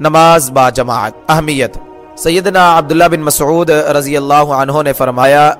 نماز با جماعت. اہمیت. سیدنا عبداللہ بن مسعود رضی اللہ عنہ نے فرمایا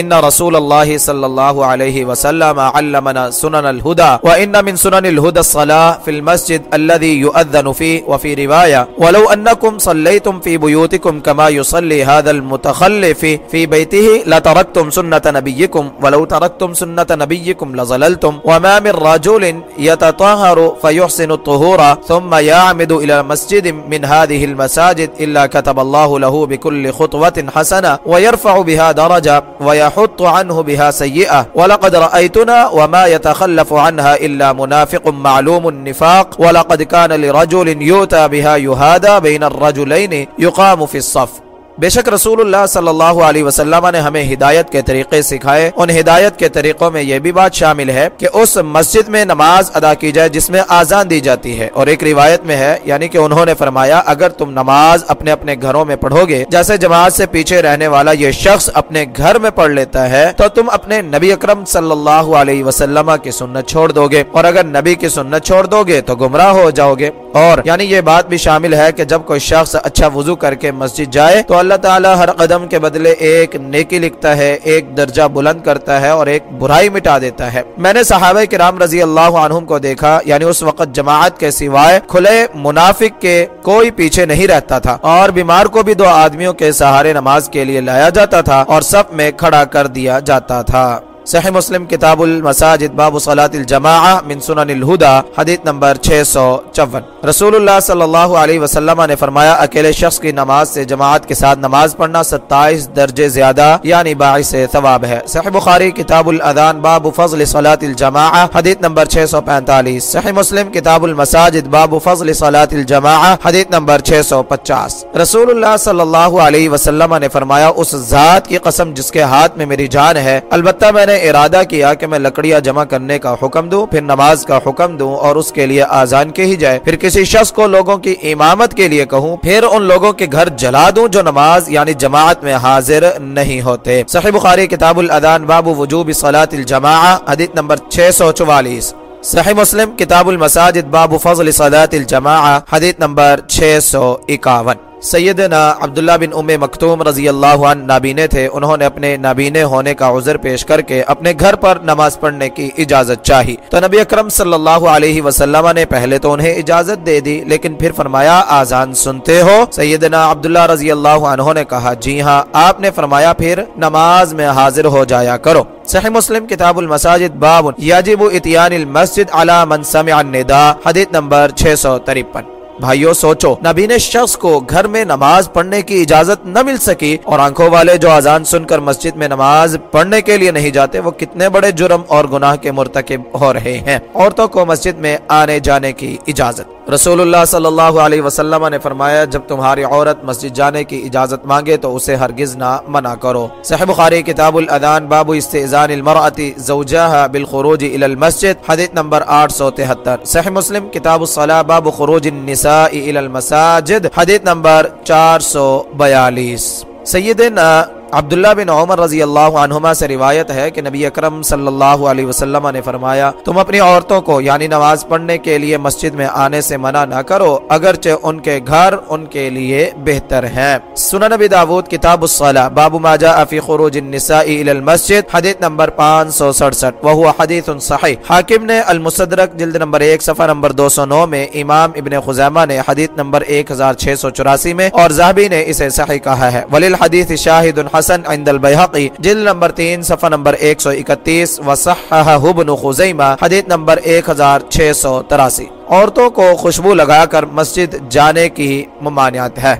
إن رسول الله صلى الله عليه وسلم علمنا سنن الهدى وإن من سنن الهدى الصلاة في المسجد الذي يؤذن فيه وفي رواية ولو أنكم صليتم في بيوتكم كما يصلي هذا المتخلف في بيته لتركتم سنة نبيكم ولو تركتم سنة نبيكم لظللتم وما من رجل يتطهر فيحسن الطهور ثم يعمد إلى مسجد من هذه المساجد إلا كتب الله له بكل خطوة حسنة ويرفع بها درجة ويا يحط عنه بها سيئة. ولقد رأيتنا وما يتخلف عنها إلا منافق معلوم النفاق. ولقد كان لرجل يؤتى بها يهادى بين الرجلين يقام في الصف. بے شک رسول اللہ صلی اللہ علیہ وسلم نے ہمیں ہدایت کے طریقے سکھائے۔ ان ہدایت کے طریقوں میں یہ بھی بات شامل ہے کہ اس مسجد میں نماز ادا کی جائے جس میں آزان دی جاتی ہے۔ اور ایک روایت میں ہے یعنی کہ انہوں نے فرمایا، اگر تم نماز اپنے اپنے گھروں میں پڑھو گے، جیسے جماعت سے پیچھے رہنے والا یہ شخص اپنے گھر میں پڑھ لیتا ہے، تو تم اپنے نبی اکرم صلی اللہ علیہ وسلم کی سنت چھوڑ دو گے۔ اور اگر نبی کی سنت چھوڑ دو گے، تو گمراہ ہو جاؤ گے۔ اور یعنی یہ بات بھی شامل ہے کہ جب کوئی شخص اچھا وضو کر کے مسجد جائے تو اللہ تعالیٰ ہر قدم کے بدلے ایک نیکی لکھتا ہے، ایک درجہ بلند کرتا ہے اور ایک برائی مٹا دیتا ہے۔ میں نے صحابہ کرام رضی اللہ عنہم کو دیکھا یعنی اس وقت جماعت کے سوائے کھلے منافق کے کوئی پیچھے نہیں رہتا تھا اور بیمار کو بھی دو آدمیوں کے سہارے نماز کے لیے لایا جاتا تھا اور سب میں کھڑا کر دیا جاتا تھا۔ صحیح مسلم کتاب المساجد باب صلاة الجماعہ من سنن الہدا، حدیث نمبر 654 رسول اللہ صلی اللہ علیہ وسلم نے فرمایا، اکیلے شخص کی نماز سے جماعت کے ساتھ نماز پڑھنا ستائیس درجے زیادہ یعنی باعث ثواب ہے۔ صحیح بخاری کتاب الادان باب فضل صلاة الجماعہ حدیث نمبر 645 صحیح مسلم کتاب المساجد باب فضل صلاة الجماعہ حدیث نمبر 650 رسول اللہ صلی اللہ علیہ وسلم نے فرمایا، اس ذات کی قسم جس کے ہاتھ میں میری جان ہے، البتہ میں نے ارادہ کیا کہ میں لکڑیاں جمع کرنے کا حکم دوں، پھر نماز کا حکم دوں اور اس کے لیے آزان کے ہی جائے۔ پھر کسی شخص کو لوگوں کی امامت کے لیے کہوں، پھر ان لوگوں کے گھر جلا دوں جو نماز یعنی جماعت میں حاضر نہیں ہوتے۔ صحیح بخاری کتاب الادان باب وجوب صلاة الجماعہ حدیث نمبر 644 صحیح مسلم، کتاب المساجد، باب فضل صلاة الجماعہ حدیث نمبر 651 سیدنا عبداللہ بن ام مکتوم رضی اللہ عنہ نابینے تھے۔ انہوں نے اپنے نابینے ہونے کا عذر پیش کر کے اپنے گھر پر نماز پڑھنے کی اجازت چاہی۔ تو نبی اکرم صلی اللہ علیہ وسلم نے پہلے تو انہیں اجازت دے دی، لیکن پھر فرمایا آزان سنتے ہو۔ سیدنا عبداللہ رضی اللہ عنہ نے کہا جی ہاں آپ نے فرمایا، پھر نماز میں حاضر ہو جایا کرو۔ صحیح مسلم کتاب المساجد باب یجب اتیان المسجد علی من سمع النداء، حدیث نمبر 653 بھائیو، سوچو، نبی نے شخص کو گھر میں نماز پڑھنے کی اجازت نہ مل سکی اور آنکھوں والے جو آزان سن کر مسجد میں نماز پڑھنے کے لیے نہیں جاتے، وہ کتنے بڑے جرم اور گناہ کے مرتکب ہو رہے ہیں۔ عورتوں کو مسجد میں آنے جانے کی اجازت۔ رسول اللہ صلی اللہ علیہ وسلم نے فرمایا، جب تمہاری عورت مسجد جانے کی اجازت مانگے تو اسے ہرگز نہ منع کرو۔ صحیح بخاری کتاب الادان باب استعزان المرأة زوجها بالخروج الى المسجد، حدیث نمبر 873 صحیح مسلم کتاب الصلاة، باب خروج النساء الى المساجد، حدیث نمبر 442 سیدنا عبداللہ بن عمر رضی اللہ عنہما سے روایت ہے کہ نبی اکرم صلی اللہ علیہ وسلم نے فرمایا، تم اپنی عورتوں کو یعنی نماز پڑھنے کے لیے مسجد میں آنے سے منع نہ کرو، اگرچہ ان کے گھر ان کے لیے بہتر ہیں۔ سنن نبی داود، کتاب الصلاة باب ما جاء فی خروج النساء الى المسجد، حدیث نمبر 567 وہو حدیث صحیح۔ حاکم نے المصدرک جلد نمبر 1 صفحہ نمبر 209 میں امام ابن خزامہ نے حدیث نمبر 1684 میں اور زہبی نے اسے صحیح کہا ہے۔ ولیل حدیث شاہد حسن عند البیحقی جلد نمبر تین، صفحہ نمبر ایک سو اکتیس وصحہ ابن خزیمہ، حدیث نمبر ایک ہزار چھ سو تراسی۔ عورتوں کو خوشبو لگا کر مسجد جانے کی ممانعت ہے۔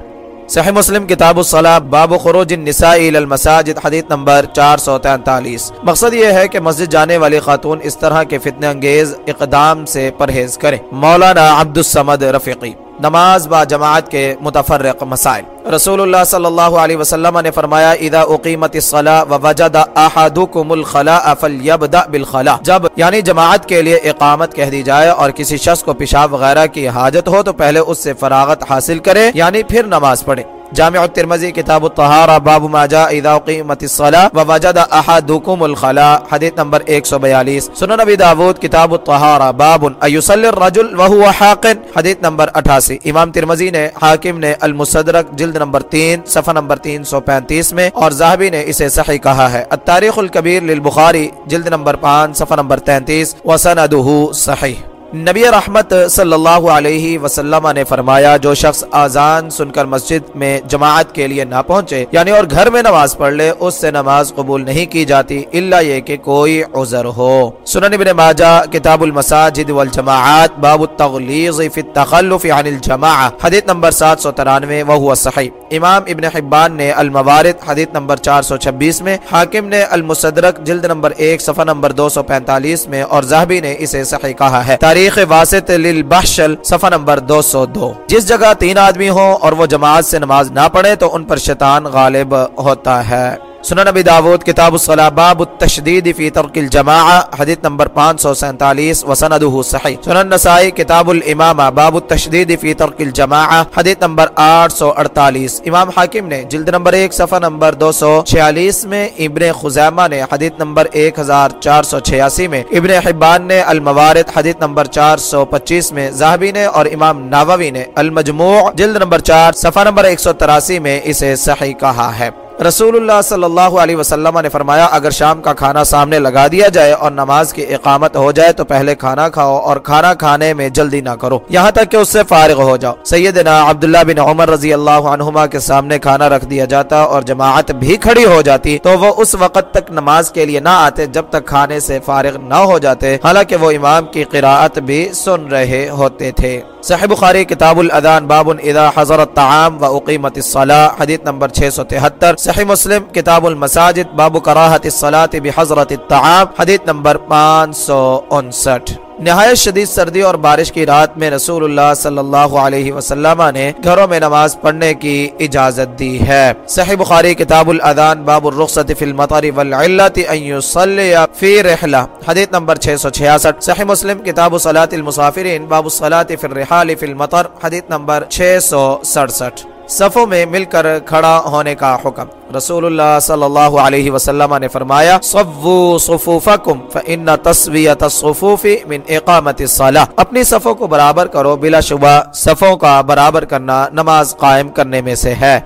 صحیح مسلم، کتاب الصلاة، باب خروج النساء الى المساجد، حدیث نمبر 443 مقصد یہ ہے کہ مسجد جانے والی خاتون اس طرح کے فتنہ انگیز اقدام سے پرہیز کریں۔ مولانا عبد السمد رفیقی۔ نماز با جماعت کے متفرق مسائل۔ رسول اللہ صلی اللہ علیہ وسلم نے فرمایا، اذا اقیمت الصلاة ووجد احدکم الخلاء فلیبدأ بالخلاء جب یعنی جماعت کے لیے اقامت کہہ دی جائے اور کسی شخص کو پیشاب وغیرہ کی حاجت ہو، تو پہلے اس سے فراغت حاصل کرے یعنی پھر نماز پڑھے۔ جامع الترمذی، کتاب الطہارہ، باب ما جاء اذا قیمت الصلاة ووجد احدکم الخلا حدیث نمبر 142 سنن نبی داود، کتاب الطہارہ، باب ایصلی الرجل وهو حاقن حدیث نمبر 88 امام ترمذی نے، حاکم نے المصدرک، جلد نمبر 3 صفحہ نمبر 335 میں، اور زاہبی نے اسے صحیح کہا ہے. التاریخ الکبیر للبخاری، جلد نمبر 5 صفحہ نمبر 33 وسندہ صحیح. نبی رحمت صلی اللہ علیہ وسلم نے فرمایا، جو شخص آزان سن کر مسجد میں جماعت کے لیے نہ پہنچے یعنی اور گھر میں نماز پڑھ لے، اس سے نماز قبول نہیں کی جاتی اللہ یہ کہ کوئی عذر ہو۔ سنن ابن ماجہ، کتاب المساجد والجماعات، باب التغلیظ فی التخلف عن الجماعہ، حدیث نمبر 793 وہو صحیح۔ امام ابن حبان نے الموارد، حدیث نمبر 426 میں، حاکم نے المصدرک، جلد نمبر 1 صفحہ نمبر 245 میں، اور زہبی نے اسے صحیح کہا ہے۔ تاریخ واسط للبحشل، صفحہ نمبر دو سو دو۔ جس جگہ تین آدمی ہوں اور وہ جماعت سے نماز نہ پڑھے تو ان پر شیطان غالب ہوتا ہے۔ سنن نبی داود، کتاب الصلاة، باب التشدید فی ترک الجماعہ حدیث نمبر 547 وسندہ صحیح. سنن نسائی، کتاب الامامہ باب التشدید فی ترک الجماعہ حدیث نمبر 848 امام حاکم نے جلد نمبر 1 صفحہ نمبر 246 میں ابن خزیمہ نے حدیث نمبر 1486 میں ابن حبان نے الموارد، حدیث نمبر 425 میں زہبی نے اور امام ناووی نے المجموع، جلد نمبر 4 صفحہ نمبر 183 میں اسے صحیح کہا ہے۔ رسول اللہ صلی اللہ علیہ وسلم نے فرمایا، اگر شام کا کھانا سامنے لگا دیا جائے اور نماز کی اقامت ہو جائے تو پہلے کھانا کھاؤ اور کھانا کھانے میں جلدی نہ کرو۔ یہاں تک کہ اس سے فارغ ہو جاؤ۔ سیدنا عبداللہ بن عمر رضی اللہ عنہما کے سامنے کھانا رکھ دیا جاتا اور جماعت بھی کھڑی ہو جاتی تو وہ اس وقت تک نماز کے لیے نہ آتے جب تک کھانے سے فارغ نہ ہو جاتے۔ حالانکہ وہ امام کی قراءت بھی سن رہے ہوتے تھے۔ صحیح بخاری کتاب الادان باب اذا حضر الطعام و اقیمت الصلاة، حدیث نمبر 673 صحیح مسلم کتاب المساجد، باب کراہت الصلاة بحضرت الطعام، حدیث نمبر 559 نہایت شدید سردی اور بارش کی رات میں رسول اللہ صلی اللہ علیہ وسلم نے گھروں میں نماز پڑھنے کی اجازت دی ہے۔ صحیح بخاری کتاب الادان باب الرخصت فی المطر والعلت ان یصلی فی رحلہ۔ حدیث نمبر 666 صحیح مسلم کتاب صلاة المسافرین باب الصلاة فی الرحال فی المطر۔ حدیث نمبر 667 صفوں میں مل کر کھڑا ہونے کا حکم۔ رسول اللہ صلی اللہ علیہ وسلم نے فرمایا، صفو صفوفکم فإن تصویت الصفوف من اقامت الصلاة۔ اپنی صفوں کو برابر کرو بلا شبہ، صفوں کا برابر کرنا نماز قائم کرنے میں سے ہے۔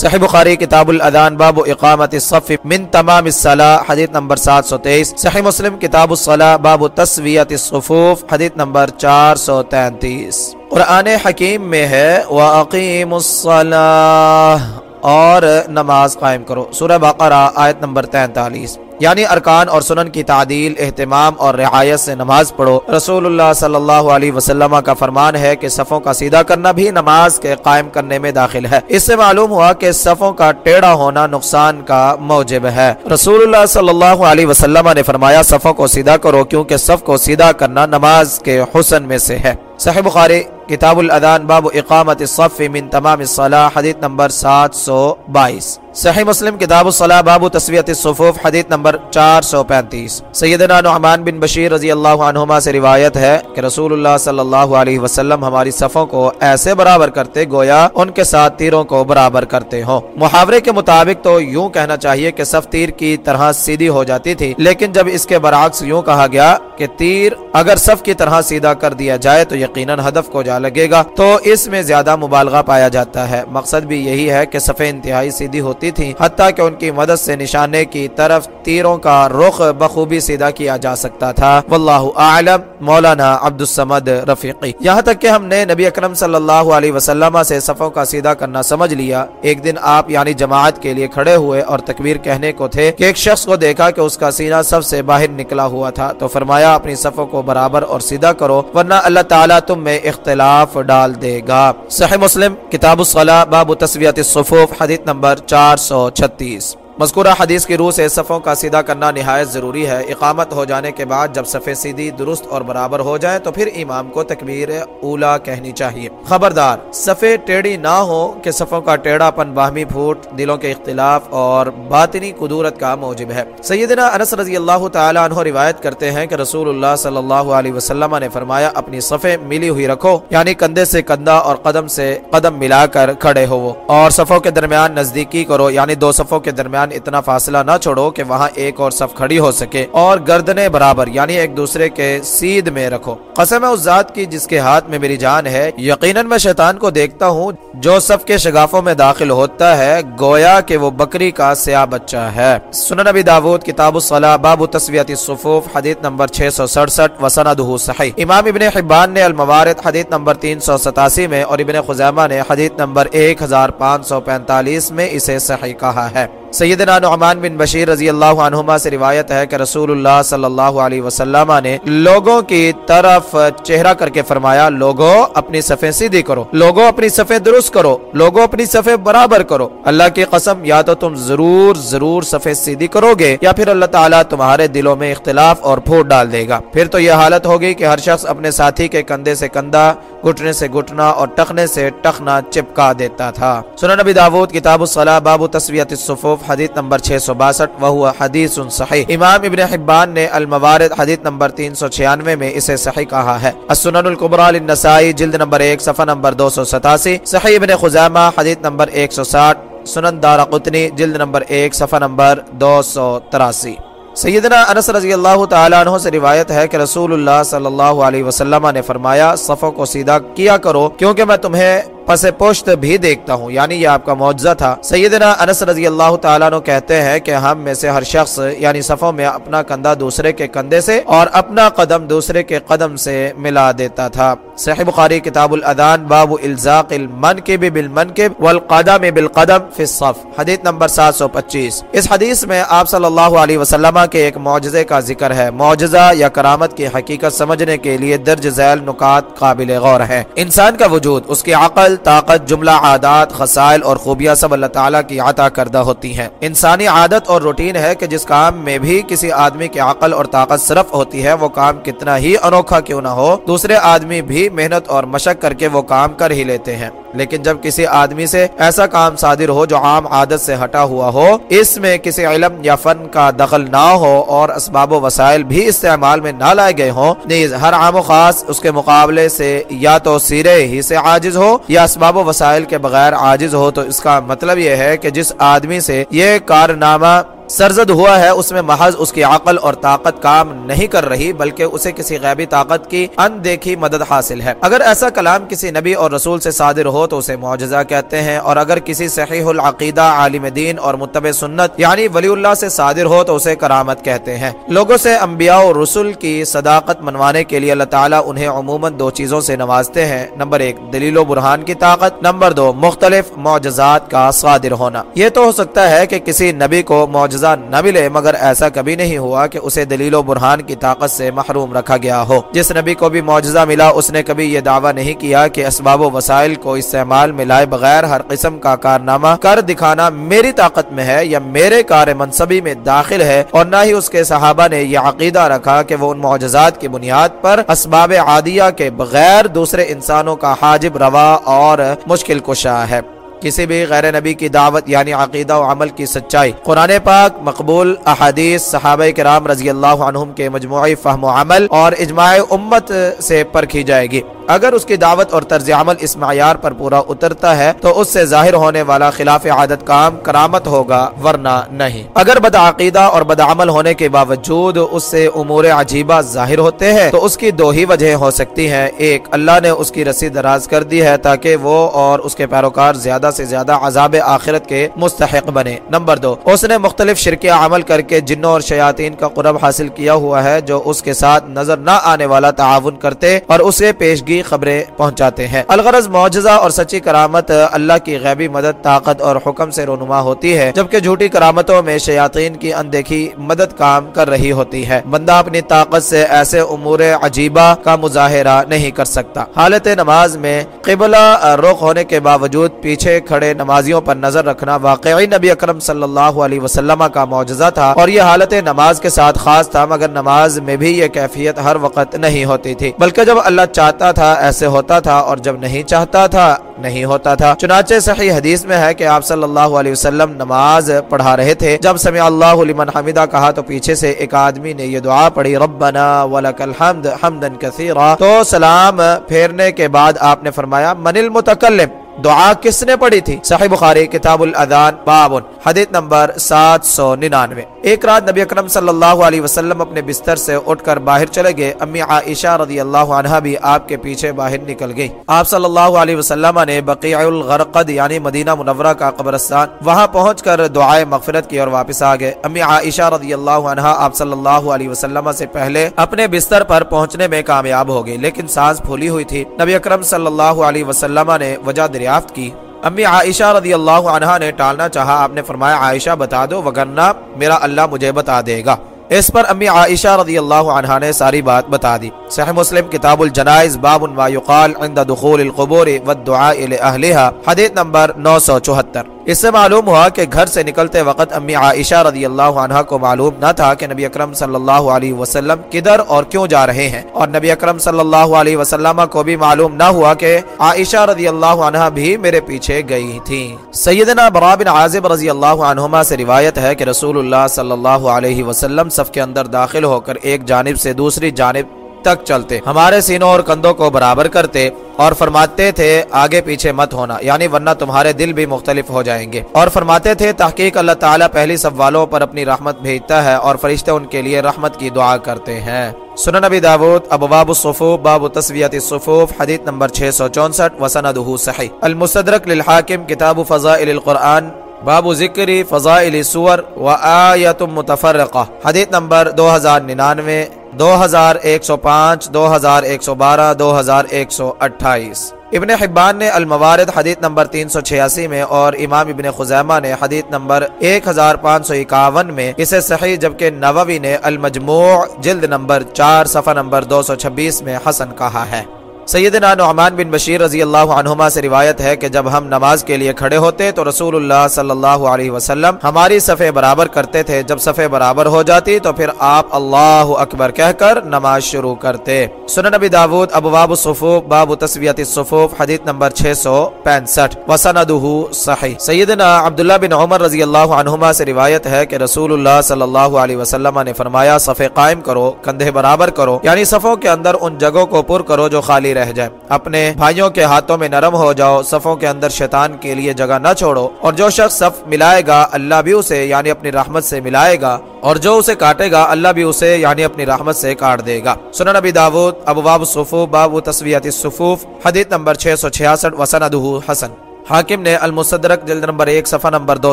صحیح بخاری کتاب الادان باب اقامت الصف من تمام الصلاة، حدیث نمبر 723 صحیح مسلم کتاب الصلاة، باب تسویت الصفوف، حدیث نمبر 433 قرآن حکیم میں ہے وَأَقِيمُ الصَّلَاةِ، اور نماز قائم کرو. سورہ بقرہ آیت نمبر 43 یعنی ارکان اور سنن کی تعدیل، اہتمام اور رعایت سے نماز پڑھو۔ رسول اللہ صلی اللہ علیہ وسلم کا فرمان ہے کہ صفوں کا سیدھا کرنا بھی نماز کے قائم کرنے میں داخل ہے۔ اس سے معلوم ہوا کہ صفوں کا ٹیڑھا ہونا نقصان کا موجب ہے۔ رسول اللہ صلی اللہ علیہ وسلم نے فرمایا، صفوں کو سیدھا کرو کیونکہ صف کو سیدھا کرنا نماز کے حسن میں سے ہے۔ صحیح بخاری، کتاب الادان باب اقامت الصف من تمام الصلاة، حدیث نمبر 722 صحیح مسلم، کتاب الصلاة، باب تصویت الصفوف، حدیث نمبر 435 سیدنا نعمان بن بشیر رضی اللہ عنہما سے روایت ہے کہ رسول اللہ صلی اللہ علیہ وسلم ہماری صفوں کو ایسے برابر کرتے، گویا ان کے ساتھ تیروں کو برابر کرتے ہوں۔ محاورے کے مطابق تو یوں کہنا چاہیے کہ صف تیر کی طرح سیدھی ہو جاتی تھی، لیکن جب اس کے برعکس یوں کہا گیا کہ تیر اگر صف کی طرح سیدھا کر دیا جائے تو یقیناً ہدف کو جا لگے گا تو اس میں زیادہ مبالغہ پایا جاتا ہے۔ مقصد بھی یہی ہے کہ صفیں انتہائی سیدھی ہوتی تھی، حتیٰ کہ ان کی مدد سے نشانے کی طرف تیروں کا رخ بخوبی سیدھا کیا جا سکتا تھا۔ واللہ اعلم۔ مولانا عبد السمد رفیقی۔ یہاں تک کہ ہم نے نبی اکرم صلی اللہ علیہ وسلم سے صفوں کا سیدھا کرنا سمجھ لیا۔ ایک دن آپ یعنی جماعت کے لیے کھڑے ہوئے اور تکبیر کہنے کو تھے کہ ایک شخص کو دیکھا کہ اس کا سینہ سب سے باہر نکلا ہوا تھا تو فرمایا اپنی صفوں کو برابر اور سیدھا کرو، ورنہ اللہ تعالیٰ تم میں اختلاف ڈال دے گا۔ صحیح مسلم، کتاب الصلاح باب تصویت الصفوف، حدیث نمبر چار سو چھتیس۔ مذکورہ حدیث کی روح سے صفوں کا سیدھا کرنا نہایت ضروری ہے۔ اقامت ہو جانے کے بعد جب صفے سیدھی، درست اور برابر ہو جائے تو پھر امام کو تکبیر اولا کہنی چاہیے۔ خبردار صفے ٹیڑھی نہ ہو کہ صفوں کا ٹیڑھا پن باہمی پھوٹ، دلوں کے اختلاف اور باطنی قدورت کا موجب ہے۔ سیدنا انس رضی اللہ تعالیٰ عنہ روایت کرتے ہیں کہ رسول اللہ صلی اللہ علیہ وسلم نے فرمایا، اپنی صفیں ملی ہوئی رکھو یعنی کندھے سے کندھا اور قدم سے قدم ملا کر کھڑے ہو اور صفوں کے درمیان نزدیکی کرو یعنی دو صفوں کے درمیان اتنا فاصلہ نہ چھوڑو کہ وہاں ایک اور صف کھڑی ہو سکے اور گردنے برابر یعنی ایک دوسرے کے سید میں رکھو۔ قسم ہے اس ذات کی جس کے ہاتھ میں میری جان ہے۔ یقیناً میں شیطان کو دیکھتا ہوں جو صف کے شگافوں میں داخل ہوتا ہے، گویا کہ وہ بکری کا سیاہ بچہ ہے۔ سنن نبی داود، کتاب الصلاح، باب تصویت الصفوف، حدیث نمبر 667 وسندہ صحیح۔ امام ابن حبان نے الموارد حدیث نمبر 387 میں اور ابن خزیمہ نے حدیث نمبر 1545 میں اسے صحیح کہا ہے۔ سیدنا نعمان بن بشیر رضی اللہ عنہما سے روایت ہے کہ رسول اللہ صلی اللہ علیہ وسلم نے لوگوں کی طرف چہرہ کر کے فرمایا لوگوں اپنی صفیں سیدھی کرو لوگوں اپنی صفیں درست کرو لوگوں اپنی صفیں برابر کرو۔ اللہ کی قسم، یا تو تم ضرور ضرور صفیں سیدھی کرو گے یا پھر اللہ تعالیٰ تمہارے دلوں میں اختلاف اور پھوٹ ڈال دے گا۔ پھر تو یہ حالت ہوگی کہ ہر شخص اپنے ساتھی کے کندھے سے کندھا، گھٹنے سے گھٹنا اور ٹخنے سے ٹخنا چپکا دیتا تھا۔ سنن نبی داود، کتاب الصلاح، باب تصویت الصفوف حدیث نمبر 662 وہو حدیث صحیح۔ امام ابن حبان نے الموارد حدیث نمبر 396 میں اسے صحیح کہا ہے۔ السنن القبرى للنسائی، جلد نمبر 1 صفحہ نمبر 287 صحیح ابن خزامہ حدیث نمبر 160 سنن دار قطنی، جلد نمبر 1 صفحہ نمبر 283 سیدنا انس رضی اللہ تعالیٰ عنہ سے روایت ہے کہ رسول اللہ صلی اللہ علیہ وسلم نے فرمایا، صفوں کو سیدھا کیا کرو کیونکہ میں تمہیں پس پوشت بھی دیکھتا ہوں۔ یعنی یہ آپ کا معجزہ تھا۔ سیدنا انس رضی اللہ تعالیٰ نے کہتے ہیں کہ ہم میں سے ہر شخص یعنی صفوں میں اپنا کندھا دوسرے کے کندھے سے اور اپنا قدم دوسرے کے قدم سے ملا دیتا تھا۔ صحیح بخاری کتاب الادان باب الزاق المنکب بالمنکب والقدم بالقدم فی الصف۔ حدیث نمبر 725 اس حدیث میں آپ صلی اللہ علیہ وسلم کے ایک معجزے کا ذکر ہے۔ معجزہ یا کرامت کی حقیقت سمجھنے کے لیے درج ذیل نکات قابل غور ہے۔ انسان کا وجود، اس کی عقل طاقت، جملہ، عادات، خسائل اور خوبیاں سب اللہ تعالیٰ کی عطا کردہ ہوتی ہیں۔ انسانی عادت اور روٹین ہے کہ جس کام میں بھی کسی آدمی کی عقل اور طاقت صرف ہوتی ہے، وہ کام کتنا ہی انوکھا کیوں نہ ہو، دوسرے آدمی بھی محنت اور مشق کر کے وہ کام کر ہی لیتے ہیں۔ لیکن جب کسی آدمی سے ایسا کام صادر ہو جو عام عادت سے ہٹا ہوا ہو، اس میں کسی علم یا فن کا دخل نہ ہو اور اسباب و وسائل بھی استعمال میں نہ لائے گئے ہوں، نیز ہر عام و خاص اس کے مقابلے سے یا تو سیرے ہی سے عاجز ہو یا اسباب و وسائل کے بغیر عاجز ہو، تو اس کا مطلب یہ ہے کہ جس آدمی سے یہ کارنامہ سرزد ہوا ہے، اس میں محض اس کی عقل اور طاقت کام نہیں کر رہی، بلکہ اسے کسی غیبی طاقت کی اندیکھی مدد حاصل ہے۔ اگر ایسا کلام کسی نبی اور رسول سے صادر ہو، تو اسے معجزہ کہتے ہیں، اور اگر کسی صحیح العقیدہ، عالم دین اور متبع سنت یعنی ولی اللہ سے صادر ہو، تو اسے کرامت کہتے ہیں۔ لوگوں سے انبیاء اور رسول کی صداقت منوانے کے لیے اللہ تعالیٰ انہیں عموماً دو چیزوں سے نوازتے ہیں۔ نمبر ایک، دلیل و برہان کی طاقت۔ نمبر دو، مختلف معجزات کا صادر ہونا۔ یہ تو ہو سکتا ہے کہ کسی نبی کو معجزہ معجزہ نہ ملے، مگر ایسا کبھی نہیں ہوا کہ اسے دلیل و برہان کی طاقت سے محروم رکھا گیا ہو۔ جس نبی کو بھی معجزہ ملا، اس نے کبھی یہ دعویٰ نہیں کیا کہ اسباب و وسائل کو استعمال میں لائے بغیر ہر قسم کا کارنامہ کر دکھانا میری طاقت میں ہے یا میرے کار منصبی میں داخل ہے، اور نہ ہی اس کے صحابہ نے یہ عقیدہ رکھا کہ وہ ان معجزات کی بنیاد پر اسباب عادیہ کے بغیر دوسرے انسانوں کا حاجب، روا اور مشکل کشا ہے۔ کسی بھی غیر نبی کی دعوت یعنی عقیدہ و عمل کی سچائی قرآن پاک مقبول احادیث صحابہ کرام رضی اللہ عنہم کے مجموعی فہم و عمل اور اجماع امت سے پرکھی جائے گی۔ اگر اس کی دعوت اور طرز عمل اس معیار پر پورا اترتا ہے تو اس سے ظاہر ہونے والا خلاف عادت کام کرامت ہوگا ورنہ نہیں۔ اگر بدعقیدہ اور بدعمل ہونے کے باوجود اس سے امور عجیبہ ظاہر ہوتے ہیں تو اس کی دو ہی وجہ ہو سکتی ہیں۔ ایک، اللہ نے اس کی رسی دراز کر دی ہے تاکہ وہ اور اس کے پیروکار زیادہ سے زیادہ عذاب آخرت کے مستحق بنے۔ نمبر دو، اس نے مختلف شرکیہ عمل کر کے جنوں اور شیاطین کا قرب حاصل کیا ہوا ہے جو اس کے ساتھ نظر نہ آنے والا تعاون کرتے اور اسے پیشگی خبریں پہنچاتے ہیں۔ الغرض معجزہ اور سچی کرامت اللہ کی غیبی مدد، طاقت اور حکم سے رونما ہوتی ہے، جبکہ جھوٹی کرامتوں میں شیاطین کی اندیکھی مدد کام کر رہی ہوتی ہے۔ بندہ اپنی طاقت سے ایسے امور عجیبہ کا مظاہرہ نہیں کر سکتا۔ حالت نماز میں قبلہ رخ ہونے کے باوجود پیچھے کھڑے نمازیوں پر نظر رکھنا واقعی نبی اکرم صلی اللہ علیہ وسلم کا معجزہ تھا اور یہ حالت نماز کے ساتھ خاص تھا، مگر نماز میں بھی یہ کیفیت ہر وقت نہیں ہوتی تھی۔ بلکہ جب اللہ چاہتا تھا، ایسے ہوتا تھا، اور جب نہیں چاہتا تھا، نہیں ہوتا تھا۔ چنانچہ صحیح حدیث میں ہے کہ آپ صلی اللہ علیہ وسلم نماز پڑھا رہے تھے۔ جب سمع اللہ لمن حمدہ کہا تو پیچھے سے ایک آدمی نے یہ دعا پڑھی، ربنا ولک الحمد حمدا کثیرا تو سلام پھیرنے کے بعد آپ نے فرمایا، من المتکلم دعا کس نے پڑھی تھی؟ صحیح بخاری، کتاب الادان، بابن، حدیث نمبر سات سو ننانوے۔ ایک رات نبی اکرم صلی اللہ علیہ وسلم اپنے بستر سے اٹھ کر باہر چلے گئے۔ امی عائشہ رضی اللہ عنہ بھی آپ کے پیچھے باہر نکل گئی آپ صلی اللہ علیہ وسلم نے بقیع الغرقد یعنی مدینہ منورہ کا قبرستان، وہاں پہنچ کر دعائے مغفرت کی اور واپس آ گئے۔ امی عائشہ رضی اللہ عنہ آپ صلی اللہ علیہ وسلم سے پہلے اپنے بستر پر پہنچنے میں کامیاب ہو گئی لیکن سانس پھولی ہوئی تھی۔ نبی اکرم صلی اللہ علیہ وسلم نے وجہ دریافت کی۔ امی عائشہ رضی اللہ عنہ نے ٹالنا چاہا، آپ نے فرمایا، عائشہ بتا دو وگرنہ میرا اللہ مجھے بتا دے گا۔ اس پر امی عائشہ رضی اللہ عنہ نے ساری بات بتا دی۔ صحیح مسلم کتاب الجنائز، باب ما یقال عند دخول القبور والدعاء لأہلها، حدیث نمبر 974 اس سے معلوم ہوا کہ گھر سے نکلتے وقت امی عائشہ رضی اللہ عنہ کو معلوم نہ تھا کہ نبی اکرم صلی اللہ علیہ وسلم کدھر اور کیوں جا رہے ہیں۔ اور نبی اکرم صلی اللہ علیہ وسلم کو بھی معلوم نہ ہوا کہ عائشہ رضی اللہ عنہ بھی میرے پیچھے گئی تھی سیدنا برا بن عازب رضی اللہ عنہما سے روایت ہے کہ رسول اللہ صلی اللہ علیہ وسلم صف کے اندر داخل ہو کر ایک جانب سے دوسری جانب تک چلتے۔ ہمارے سینوں اور کندھوں کو برابر کرتے اور فرماتے تھے، آگے پیچھے مت ہونا یعنی ورنہ تمہارے دل بھی مختلف ہو جائیں گے۔ اور فرماتے تھے، تحقیق اللہ تعالیٰ پہلی سب والوں پر اپنی رحمت بھیجتا ہے اور فرشتے ان کے لیے رحمت کی دعا کرتے ہیں۔ سنن نبی داود ابواب الصفوف، باب تصویت الصفوف، حدیث نمبر 664 وسندہ صحیح۔ المستدرک للحاکم، کتاب فضائل القرآن باب ذکر فضائل سور و آیت متفرقہ، حدیث نمبر دو ہزار ننانوے، دو ہزار ایک سو پانچ، دو ہزار ایک سو بارہ، دو ہزار ایک سو اٹھائیس۔ ابن حبان نے الموارد حدیث نمبر تین سو چھیاسی میں اور امام ابن خزیمہ نے حدیث نمبر ایک ہزار پانچ سو اکاون میں اسے صحیح جبکہ نووی نے المجموع جلد نمبر چار، صفحہ نمبر دو سو چھبیس میں حسن کہا ہے۔ سیدنا نعمان بن بشیر رضی اللہ عنہما سے روایت ہے کہ جب ہم نماز کے لیے کھڑے ہوتے تو رسول اللہ صلی اللہ علیہ وسلم ہماری صفحے برابر کرتے تھے۔ جب صفحے برابر ہو جاتی تو پھر آپ اللہ اکبر کہہ کر نماز شروع کرتے۔ سنن نبی داود، ابواب الصفوف، باب تصویت الصفوف، حدیث نمبر 665 وسندہ صحیح۔ سیدنا عبداللہ بن عمر رضی اللہ عنہما سے روایت ہے کہ رسول اللہ صلی اللہ علیہ وسلم نے فرمایا، صفحے قائم کرو، کندھے برابر کرو۔ یعنی صفوں کے اندر ان جگہوں کو پر کرو جو خالی رہ جائے۔ اپنے بھائیوں کے ہاتھوں میں نرم ہو جاؤ، صفوں کے اندر شیطان کے لیے جگہ نہ چھوڑو۔ اور جو شخص صف ملائے گا، اللہ بھی اسے یعنی اپنی رحمت سے ملائے گا۔ اور جو اسے کاٹے گا، اللہ بھی اسے یعنی اپنی رحمت سے کاٹ دے گا۔ سنن نبی داود ابواب الصفوف، باب تصویت الصفوف، حدیث نمبر 666 وسندہ حسن۔ حاکم نے المصدرک جلد نمبر ایک، صفحہ نمبر دو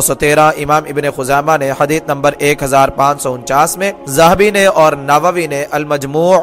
سو تیرہ، امام ابن خزامہ نے حدیث نمبر ایک ہزار پانچ سو انچاس میں، زہبی نے اور نووی نے المجموع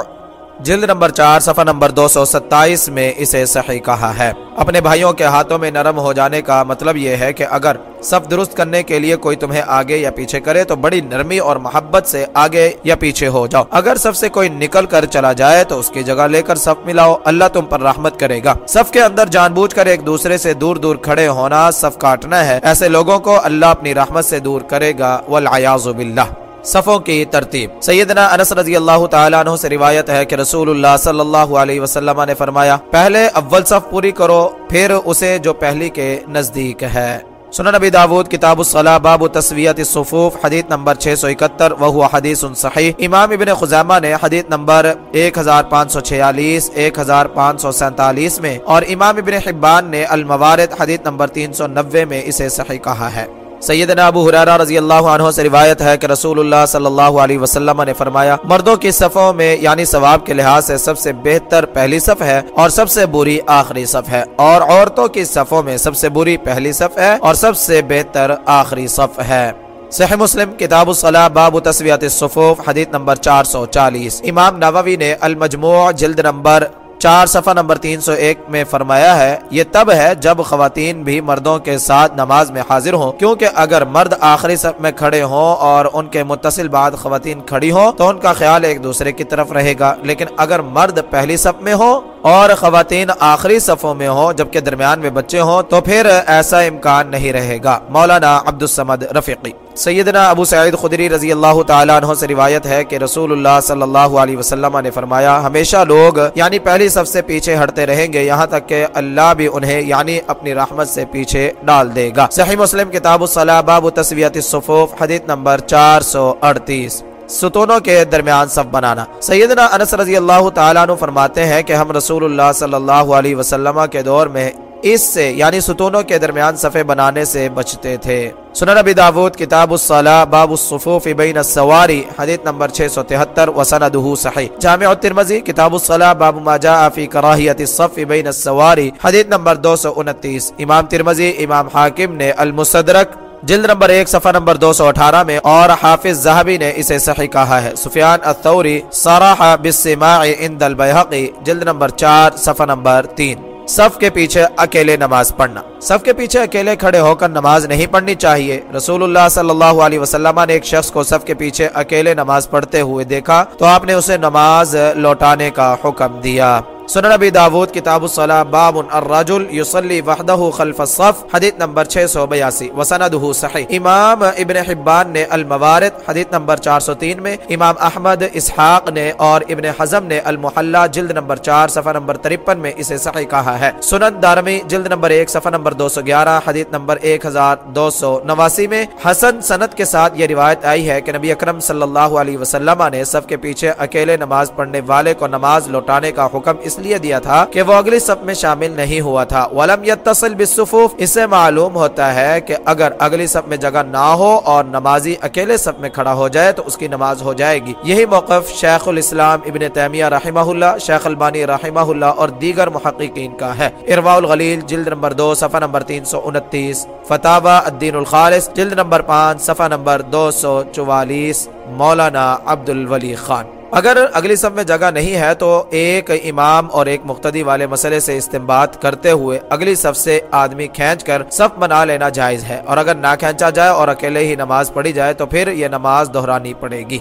جلد نمبر چار، صفحہ نمبر دو سو ستائیس میں اسے صحیح کہا ہے۔ اپنے بھائیوں کے ہاتھوں میں نرم ہو جانے کا مطلب یہ ہے کہ اگر صف درست کرنے کے لیے کوئی تمہیں آگے یا پیچھے کرے تو بڑی نرمی اور محبت سے آگے یا پیچھے ہو جاؤ۔ اگر صف سے کوئی نکل کر چلا جائے تو اس کی جگہ لے کر صف ملاؤ، اللہ تم پر رحمت کرے گا۔ صف کے اندر جان بوجھ کر ایک دوسرے سے دور دور کھڑے ہونا صف کاٹنا ہے۔ ایسے لوگوں کو اللہ اپنی رحمت سے دور کرے گا، والعیاذ باللہ۔ صفوں کی ترتیب۔ سیدنا انس رضی اللہ تعالیٰ عنہ سے روایت ہے کہ رسول اللہ صلی اللہ علیہ وسلم نے فرمایا، پہلے اول صف پوری کرو، پھر اسے جو پہلی کے نزدیک ہے۔ سنن نبی داود، کتاب الصلاح، باب تصویت الصفوف، حدیث نمبر 671 وہو حدیث صحیح۔ امام ابن خزامہ نے حدیث نمبر 1546 1547 میں، اور امام ابن حبان نے الموارد، حدیث نمبر 390 میں اسے صحیح کہا ہے۔ سیدنا ابو حرارہ رضی اللہ عنہ سے روایت ہے کہ رسول اللہ صلی اللہ علیہ وسلم نے فرمایا، مردوں کی صفوں میں یعنی ثواب کے لحاظ سے سب سے بہتر پہلی صف ہے اور سب سے بری آخری صف ہے۔ اور عورتوں کی صفوں میں سب سے بری پہلی صف ہے اور سب سے بہتر آخری صف ہے۔ صحیح مسلم، کتاب الصلاح، باب تصویت الصفوف، حدیث نمبر 440 امام نووی نے المجموع، جلد نمبر چار صفحہ نمبر تین سو ایک میں فرمایا ہے، یہ تب ہے جب خواتین بھی مردوں کے ساتھ نماز میں حاضر ہوں۔ کیونکہ اگر مرد آخری صف میں کھڑے ہوں اور ان کے متصل بعد خواتین کھڑی ہوں، تو ان کا خیال ایک دوسرے کی طرف رہے گا۔ لیکن اگر مرد پہلی صف میں ہو اور خواتین آخری صفوں میں ہوں جبکہ درمیان میں بچے ہوں، تو پھر ایسا امکان نہیں رہے گا۔ مولانا عبد السمد رفیقی۔ سیدنا ابو سعید خدری رضی اللہ تعالیٰ عنہ سے روایت ہے کہ رسول اللہ صلی اللہ علیہ وسلم نے فرمایا، ہمیشہ لوگ یعنی پہلی سب سے پیچھے ہٹتے رہیں گے، یہاں تک کہ اللہ بھی انہیں یعنی اپنی رحمت سے پیچھے ڈال دے گا۔ صحیح مسلم کتاب الصلاح، باب تصویت الصفوف، حدیث نمبر چار سو اڑتیس۔ ستونوں کے درمیان صف بنانا۔ سیدنا انس رضی اللہ تعالیٰ عنہ فرماتے ہیں کہ ہم رسول اللہ صلی اللہ علیہ وسلم کے دور میں اس سے یعنی ستونوں کے درمیان صفے بنانے سے بچتے تھے۔ سنن ابی داود، کتاب الصلاح، باب الصفوف بین السواری، حدیث نمبر 673 وسندہ صحیح۔ جامع الترمذی، کتاب الصلاح، باب ما جاء فی کراہیت الصف بین السواری، حدیث نمبر 229 امام ترمذی، امام حاکم نے المصدرک جلد نمبر ایک، صفحہ نمبر دو سو اٹھارہ میں، اور حافظ زہبی نے اسے صحیح کہا ہے۔ سفیان الثوری، صراحہ بالسماع اند البیحقی، جلد نمبر چار، صفحہ نمبر تین۔ صف کے پیچھے اکیلے نماز پڑھنا۔ صف کے پیچھے اکیلے کھڑے ہو کر نماز نہیں پڑھنی چاہیے۔ رسول اللہ صلی اللہ علیہ وسلم نے ایک شخص کو صف کے پیچھے اکیلے نماز پڑھتے ہوئے دیکھا، تو آپ نے اسے نماز لوٹانے کا حکم دیا۔ سنن ابی داود، کتاب الصلاح باب الرجل یصلی وحدہ خلف الصف، حدیث نمبر 682 وسندہ صحیح. امام ابن حبان نے الموارد، حدیث نمبر 403 میں امام احمد، اسحاق نے اور ابن حزم نے المحلہ، جلد نمبر 4 صفحہ نمبر 53 میں اسے صحیح کہا ہے۔ سنن دارمی، جلد نمبر 1 صفحہ نمبر 211 حدیث نمبر 1289 میں حسن سند کے ساتھ یہ روایت آئی ہے کہ نبی اکرم صلی اللہ علیہ وسلم نے صف کے پیچھے اکیلے نماز پڑھنے والے کو نماز لوٹانے کا حکم اس لیے دیا تھا کہ وہ اگلی صف میں شامل نہیں ہوا تھا۔ ولم یتصل بالصفوف، اس سے معلوم ہوتا ہے کہ اگر اگلی صف میں جگہ نہ ہو اور نمازی اکیلے صف میں کھڑا ہو جائے تو اس کی نماز ہو جائے گی۔ یہی موقف شیخ الاسلام ابن تیمیہ رحمہ اللہ، شیخ البانی رحمہ اللہ اور دیگر محققین کا ہے۔ ارواء الغلیل، جلد نمبر دو، صفحہ نمبر تین سو انتیس۔ فتح الدین الخالص، جلد نمبر پانچ، صفحہ نمبر دو سو چوالیس۔ مولانا عبد الولی خان۔ اگر اگلی صف میں جگہ نہیں ہے تو ایک امام اور ایک مقتدی والے مسئلے سے استعمال کرتے ہوئے اگلی صف سے آدمی کھینچ کر صف بنا لینا جائز ہے اور اگر نہ کھینچا جائے اور اکیلے ہی نماز پڑھی جائے تو پھر یہ نماز دہرانی پڑے گی۔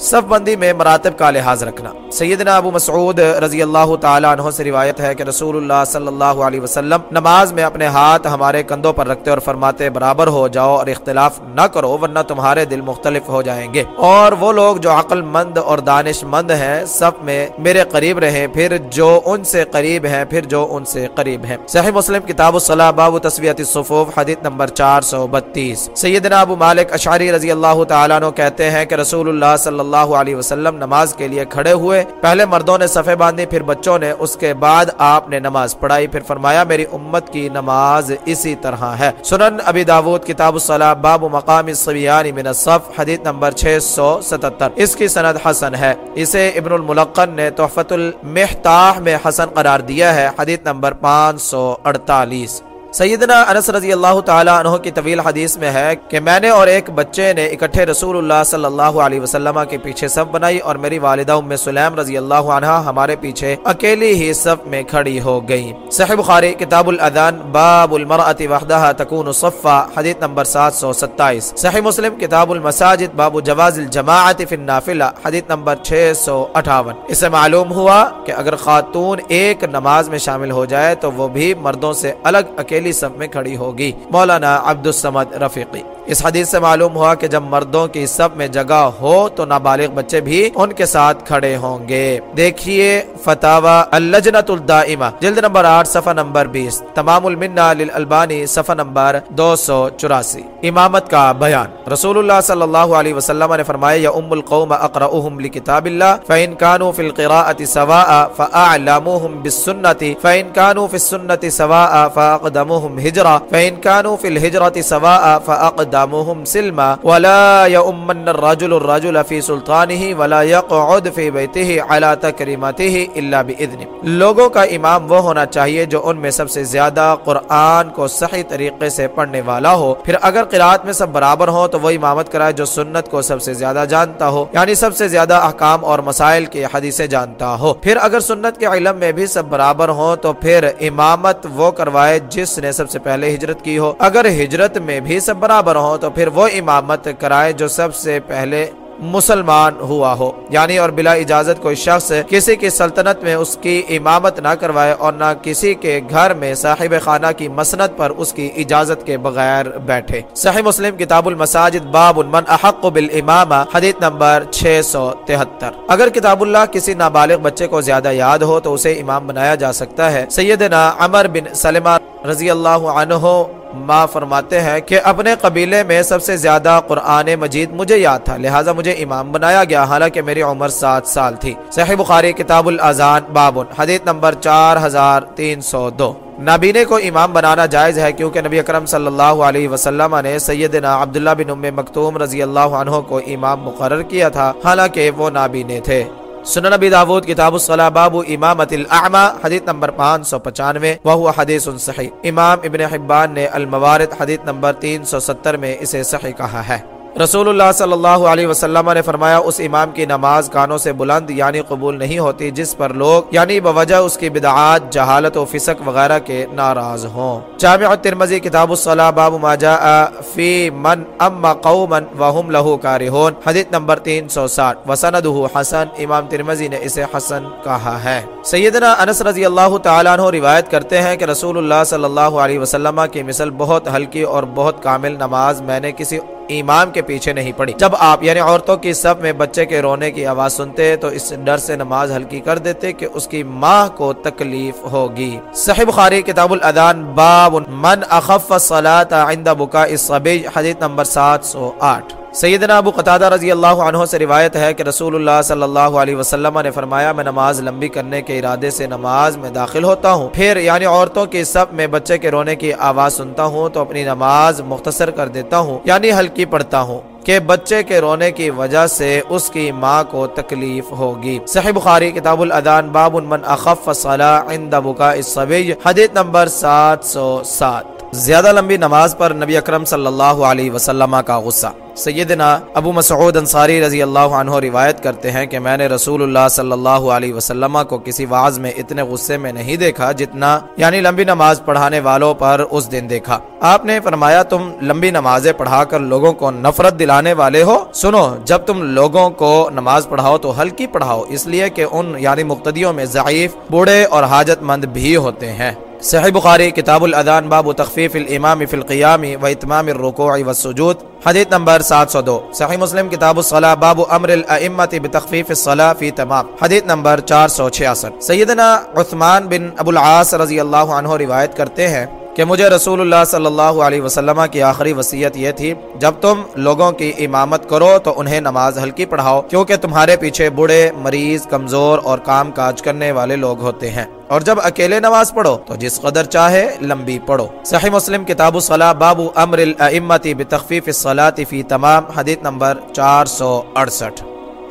صف بندی میں مراتب کا لحاظ رکھنا۔ سیدنا ابو مسعود رضی اللہ تعالیٰ عنہ سے روایت ہے کہ رسول اللہ صلی اللہ علیہ وسلم نماز میں اپنے ہاتھ ہمارے کندھوں پر رکھتے اور فرماتے، برابر ہو جاؤ اور اختلاف نہ کرو، ورنہ تمہارے دل مختلف ہو جائیں گے۔ اور وہ لوگ جو عقل مند اور دانش مند ہیں صف میں میرے قریب رہیں، پھر جو ان سے قریب ہیں، پھر جو ان سے قریب ہیں۔ صحیح مسلم کتاب الصلاح، باب تصویت الصفوف، حدیث نمبر چار سو بتیس۔ سیدنا ابو مالک اشعری رضی اللہ تعالیٰ عنہ کہتے ہیں کہ رسول اللہ صلی اللہ اللہ علیہ وسلم نماز کے لیے کھڑے ہوئے۔ پہلے مردوں نے صفے باندھی، پھر بچوں نے، اس کے بعد آپ نے نماز پڑھائی۔ پھر فرمایا، میری امت کی نماز اسی طرح ہے۔ سنن ابی داود، کتاب الصلاح باب مقام الصبیان من الصف، حدیث نمبر 677 اس کی سند حسن ہے۔ اسے ابن الملقن نے تحفت المحتاح میں حسن قرار دیا ہے۔ حدیث نمبر 548 سیدنا انس رضی اللہ تعالیٰ عنہ کی طویل حدیث میں ہے کہ میں نے اور ایک بچے نے اکٹھے رسول اللہ صلی اللہ علیہ وسلم کے پیچھے صف بنائی اور میری والدہ ام سلیم رضی اللہ عنہ ہمارے پیچھے اکیلی ہی صف میں کھڑی ہو گئی صحیح بخاری کتاب الاذان باب المرأة وحدها تکون صفا، حدیث نمبر 727 صحیح مسلم کتاب المساجد باب جواز الجماعت فی النافلہ، حدیث نمبر 658 اس سے معلوم ہوا کہ اگر خاتون ایک نماز میں شامل ہو جائے تو وہ بھی مردوں سے الگ اکیلی اکیلی سب میں کھڑی ہوگی مولانا عبد السمد رفیقی۔ اس حدیث سے معلوم ہوا کہ جب مردوں کی صف میں جگہ ہو تو نابالغ بچے بھی ان کے ساتھ کھڑے ہوں گے۔ دیکھیے فتاوا اللجنت الدائمہ، جلد نمبر آٹھ، صفحہ نمبر بیس، تمام المنہ للالبانی، صفحہ نمبر دو سو چوراسی۔ امامت کا بیان۔ رسول اللہ صلی اللہ علیہ وسلم نے فرمایا، یا ام القوم اقرأهم لکتاب اللہ، فإن كانوا في القراءة سواء فأعلموهم بالسنة فإن كانوا في السنة سواء فأقدموهم هجرة فإن كانوا في الهجرة سواء فأقدموهم مادامهم سلما ولا يؤمن الرجل الرجل في سلطانه ولا يقعد في بيته على تكريمته الا باذن لوگوں کا امام وہ ہونا چاہیے جو ان میں سب سے زیادہ قرآن کو صحیح طریقے سے پڑھنے والا ہو۔ پھر اگر قرآت میں سب برابر ہو تو وہ امامت کرائے جو سنت کو سب سے زیادہ جانتا ہو یعنی سب سے زیادہ احکام اور مسائل کی حدیثیں جانتا ہو۔ پھر اگر سنت کے علم میں بھی سب برابر ہو تو پھر امامت وہ کروائے جس نے سب سے پہلے ہجرت کی ہو۔ اگر ہجرت میں بھی سب برابر ہو تو پھر وہ امامت کرائے جو سب سے پہلے مسلمان ہوا ہو۔ یعنی اور بلا اجازت کوئی شخص کسی کی سلطنت میں اس کی امامت نہ کروائے اور نہ کسی کے گھر میں صاحب خانہ کی مسنت پر اس کی اجازت کے بغیر بیٹھے۔ صحیح مسلم کتاب المساجد باب من احق بالامامہ، حدیث نمبر 673 اگر کتاب اللہ کسی نابالغ بچے کو زیادہ یاد ہو تو اسے امام بنایا جا سکتا ہے۔ سیدنا عمر بن سلمہ رضی اللہ عنہ ماں فرماتے ہیں کہ اپنے قبیلے میں سب سے زیادہ قرآن مجید مجھے یاد تھا، لہٰذا مجھے امام بنایا گیا، حالانکہ میری عمر سات سال تھی۔ صحیح بخاری کتاب الازان بابن، حدیث نمبر چار ہزار تین سو دو۔ نابینے کو امام بنانا جائز ہے کیونکہ نبی اکرم صلی اللہ علیہ وسلم نے سیدنا عبداللہ بن ام مکتوم رضی اللہ عنہ کو امام مقرر کیا تھا، حالانکہ وہ نابینے تھے۔ سنن نبی داود، کتاب الصلاة باب امامت الاعمى، حدیث نمبر 595 وہو حدیث صحیح۔ امام ابن حبان نے الموارد، حدیث نمبر 370 میں اسے صحیح کہا ہے۔ رسول اللہ صلی اللہ علیہ وسلم نے فرمایا، اس امام کی نماز کانوں سے بلند یعنی قبول نہیں ہوتی، جس پر لوگ یعنی بوجہ اس کی بدعات، جہالت و فسق وغیرہ کے ناراض ہوں۔ جامع ترمزی کتاب الصلاة باب ما جاء فی من اما قوما وهم له کارہون۔ حدیث نمبر 360 وسندہ حسن، امام ترمزی نے اسے حسن کہا ہے۔ سیدنا انس رضی اللہ تعالیٰ عنہ روایت کرتے ہیں کہ رسول اللہ صلی اللہ علیہ وسلم کی مثل بہت ہلکی اور بہت کامل نماز میں نے کسی امام کے پیچھے نہیں پڑی۔ جب آپ یعنی عورتوں کی سب میں بچے کے رونے کی آواز سنتے تو اس ڈر سے نماز ہلکی کر دیتے کہ اس کی ماں کو تکلیف ہوگی۔ صحیح بخاری کتاب الادان باب من اخف الصلاة عند بکا الصبی حدیث نمبر سات سو آٹھ۔ سیدنا ابو قطادہ رضی اللہ عنہ سے روایت ہے کہ رسول اللہ صلی اللہ علیہ وسلم نے فرمایا، میں نماز لمبی کرنے کے ارادے سے نماز میں داخل ہوتا ہوں۔ پھر یعنی عورتوں کی سب میں بچے کے رونے کی آواز سنتا ہوں تو اپنی نماز مختصر کر دیتا ہوں یعنی ہلکی پڑھتا ہوں کہ بچے کے رونے کی وجہ سے اس کی ماں کو تکلیف ہوگی۔ صحیح بخاری کتاب الادان باب من اخف صلاح عند بکا الصبی، حدیث نمبر سات سو سات۔ زیادہ لمبی نماز پر نبی اکرم صلی اللہ علیہ وسلم کا غصہ۔ سیدنا ابو مسعود انصاری رضی اللہ عنہ روایت کرتے ہیں کہ میں نے رسول اللہ صلی اللہ علیہ وسلم کو کسی واز میں اتنے غصے میں نہیں دیکھا جتنا یعنی لمبی نماز پڑھانے والوں پر اس دن دیکھا۔ آپ نے فرمایا، تم لمبی نمازیں پڑھا کر لوگوں کو نفرت دلانے والے ہو؟ سنو، جب تم لوگوں کو نماز پڑھاؤ تو ہلکی پڑھاؤ، اس لیے کہ ان یعنی مقتدیوں میں ضعیف، بوڑھے اور حاجت مند بھی ہوتے ہیں۔ صحیح بخاری، کتاب الادان باب تخفیف الامام فی القیام و اتمام الرکوع والسجود حدیث نمبر 702 صحیح مسلم کتاب الصلاة باب امر الائمت بتخفیف الصلاة فی تمام۔ حدیث نمبر 466 سیدنا عثمان بن ابو العاص رضی اللہ عنہ روایت کرتے ہیں کہ مجھے رسول اللہ صلی اللہ علیہ وسلم کی آخری وصیت یہ تھی، جب تم لوگوں کی امامت کرو تو انہیں نماز ہلکی پڑھاؤ، کیونکہ تمہارے پیچھے بڑے مریض، کمزور اور کام کاج کرنے والے لوگ ہوتے ہیں۔ اور جب اکیلے نماز پڑھو تو جس قدر چاہے لمبی پڑھو۔ صحیح مسلم کتاب الصلاة، باب امر الائمت بتخفیف الصلاة فی تمام، حدیث نمبر چار سو اڑسٹھ۔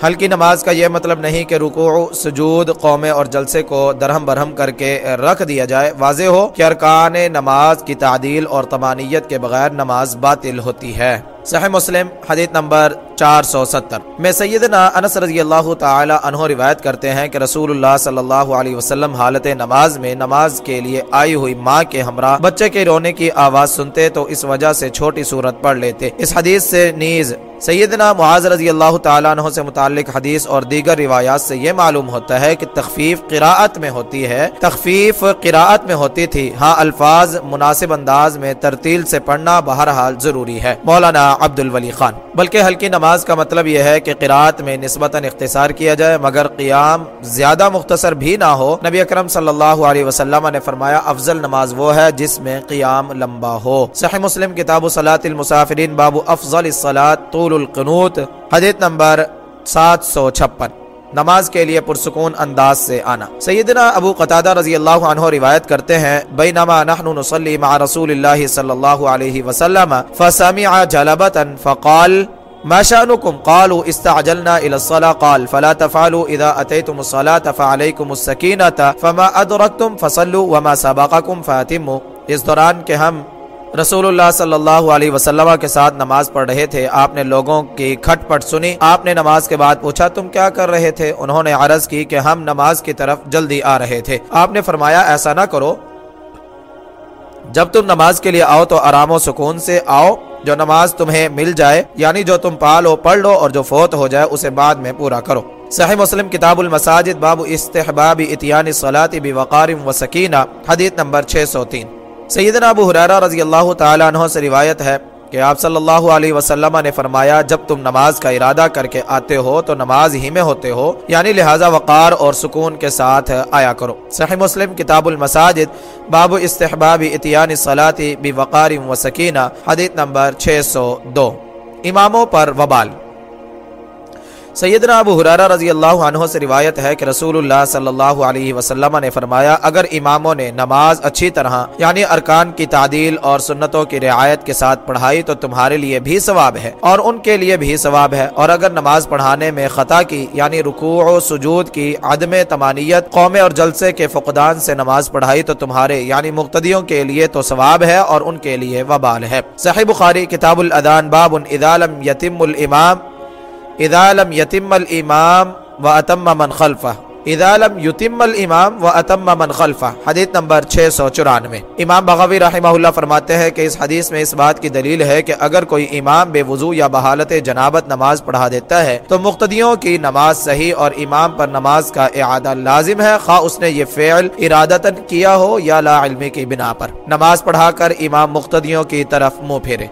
ہلکی نماز کا یہ مطلب نہیں کہ رکوع، سجود قومے اور جلسے کو درہم برہم کر کے رکھ دیا جائے۔ واضح ہو کہ ارکان نماز کی تعدیل اور تمانیت کے بغیر نماز باطل ہوتی ہے۔ صحیح مسلم، حدیث نمبر چار سو ستر۔ میں سیدنا انس رضی اللہ تعالی عنہ روایت کرتے ہیں کہ رسول اللہ صلی اللہ علیہ وسلم حالت نماز میں نماز کے لیے آئی ہوئی ماں کے ہمراہ بچے کے رونے کی آواز سنتے تو اس وجہ سے چھوٹی صورت پڑھ لیتے۔ اس حدیث سے نیز سیدنا معاذ رضی اللہ تعالیٰ عنہ سے متعلق حدیث اور دیگر روایات سے یہ معلوم ہوتا ہے کہ تخفیف قراءت میں ہوتی ہے۔ تخفیف قراءت میں ہوتی تھی۔ ہاں الفاظ مناسب انداز میں ترتیل سے پڑھنا بہرحال ضروری ہے۔ مولانا عبد الولی خان۔ بلکہ ہلکی نماز کا مطلب یہ ہے کہ قرآت میں نسبتاً اختصار کیا جائے، مگر قیام زیادہ مختصر بھی نہ ہو۔ نبی اکرم صلی اللہ علیہ وسلم نے فرمایا، افضل نماز وہ ہے جس میں قیام لمبا ہو۔ صحیح مسلم کتاب صلاة المسافرین، باب افضل الصلاة طول القنوت، حدیث نمبر سات سو چھپن۔ نماز کے لیے پرسکون انداز سے آنا۔ سیدنا ابو قطادہ رضی اللہ عنہ روایت کرتے ہیں، بینما نحن نصلی مع رسول اللہ صلی اللہ علیہ وسلم، فسمع جلبتا فقال، ما شأنكم قالوا، استعجلنا إلى الصلاة. قال، فلا تفعلوا إذا أتيتم الصلاة فعليكم السكينة فما أدركتم فصلوا وما سبقكم فاتموا. اس دوران کہ ہم رسول اللہ صلی اللہ علیہ وسلم کے ساتھ نماز پڑھ رہے تھے۔ آپ نے لوگوں کی کھٹ پٹ سنی۔ آپ نے نماز کے بعد پوچھا، تم کیا کر رہے تھے؟ انہوں نے عرض کی کہ ہم نماز کی طرف جلدی آ رہے تھے۔ آپ نے فرمایا، ایسا نہ کرو۔ جب تم نماز کے لیے آؤ تو آرام و سکون سے آؤ۔ جو نماز تمہیں مل جائے یعنی جو تم پالو، پڑھ لو اور جو فوت ہو جائے، اسے بعد میں پورا کرو۔ صحیح مسلم کتاب المساجد، باب استحباب اتیان صلاة بوقار و سکینہ، حدیث نمبر 603 سیدنا ابو حریرہ رضی اللہ تعالیٰ عنہ سے روایت ہے کہ آپ صلی اللہ علیہ وسلم نے فرمایا، جب تم نماز کا ارادہ کر کے آتے ہو تو نماز ہی میں ہوتے ہو یعنی لہٰذا وقار اور سکون کے ساتھ آیا کرو۔ صحیح مسلم کتاب المساجد، باب استحباب اتیان صلاتی بوقار و سکینہ، حدیث نمبر 602 اماموں پر وبال۔ سیدنا ابو حرارہ رضی اللہ عنہ سے روایت ہے کہ رسول اللہ صلی اللہ علیہ وسلم نے فرمایا، اگر اماموں نے نماز اچھی طرح یعنی ارکان کی تعدیل اور سنتوں کی رعایت کے ساتھ پڑھائی تو تمہارے لیے بھی ثواب ہے اور ان کے لیے بھی ثواب ہے۔ اور اگر نماز پڑھانے میں خطا کی یعنی رکوع و سجود کی عدم تمانیت، قوم اور جلسے کے فقدان سے نماز پڑھائی تو تمہارے یعنی مقتدیوں کے لیے تو ثواب ہے اور ان کے لیے وبال ہے۔ صحیح بخاری، کتاب الادان، باب اذا لم یتم الامام۔ اذا لم یتم الامام و اتم من خلفہ، اذا لم یتم الامام و اتم من خلفہ۔ حدیث نمبر 694 امام بغوی رحمہ اللہ فرماتے ہیں کہ اس حدیث میں اس بات کی دلیل ہے کہ اگر کوئی امام بے وضو یا بحالت جنابت نماز پڑھا دیتا ہے تو مقتدیوں کی نماز صحیح اور امام پر نماز کا اعادہ لازم ہے، خواہ اس نے یہ فعل ارادتاً کیا ہو یا لا علمی کی بنا پر۔ نماز پڑھا کر امام مقتدیوں کی طرف منہ پھیرے۔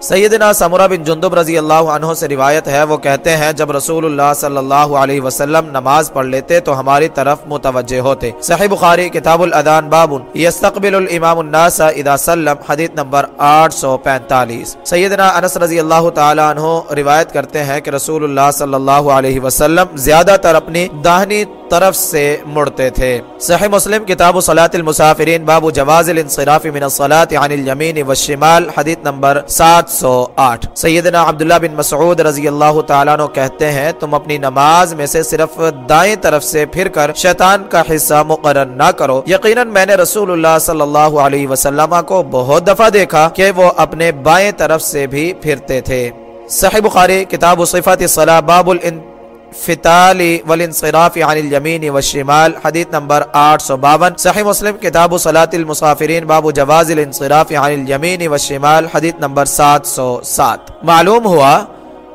سیدنا سمرہ بن جندب رضی اللہ عنہ سے روایت ہے، وہ کہتے ہیں، جب رسول اللہ صلی اللہ علیہ وسلم نماز پڑھ لیتے تو ہماری طرف متوجہ ہوتے۔ صحیح بخاری، کتاب الادان، باب یستقبل الامام الناس اذا سلم، حدیث نمبر 845 سیدنا انس رضی اللہ تعالی عنہ روایت کرتے ہیں کہ رسول اللہ صلی اللہ علیہ وسلم زیادہ تر اپنی داہنی طرف سے مڑتے تھے۔ صحیح مسلم، کتاب صلاة المسافرین، باب جواز الانصراف من الصلاة عن الیمین والشمال، حدیث نمبر 708 سیدنا عبداللہ بن مسعود رضی اللہ تعالیٰ عنہ کہتے ہیں، تم اپنی نماز میں سے صرف دائیں طرف سے پھر کر شیطان کا حصہ مقرر نہ کرو۔ یقیناً میں نے رسول اللہ صلی اللہ علیہ وسلم کو بہت دفعہ دیکھا کہ وہ اپنے بائیں طرف سے بھی پھرتے تھے۔ صحیح بخاری، کتاب صفات الصلاة باب الانت فتال والانصراف عن الیمین والشمال، حدیث نمبر 852 صحیح مسلم کتاب صلاة المسافرین باب جواز الانصراف عن الیمین والشمال، حدیث نمبر 707 معلوم ہوا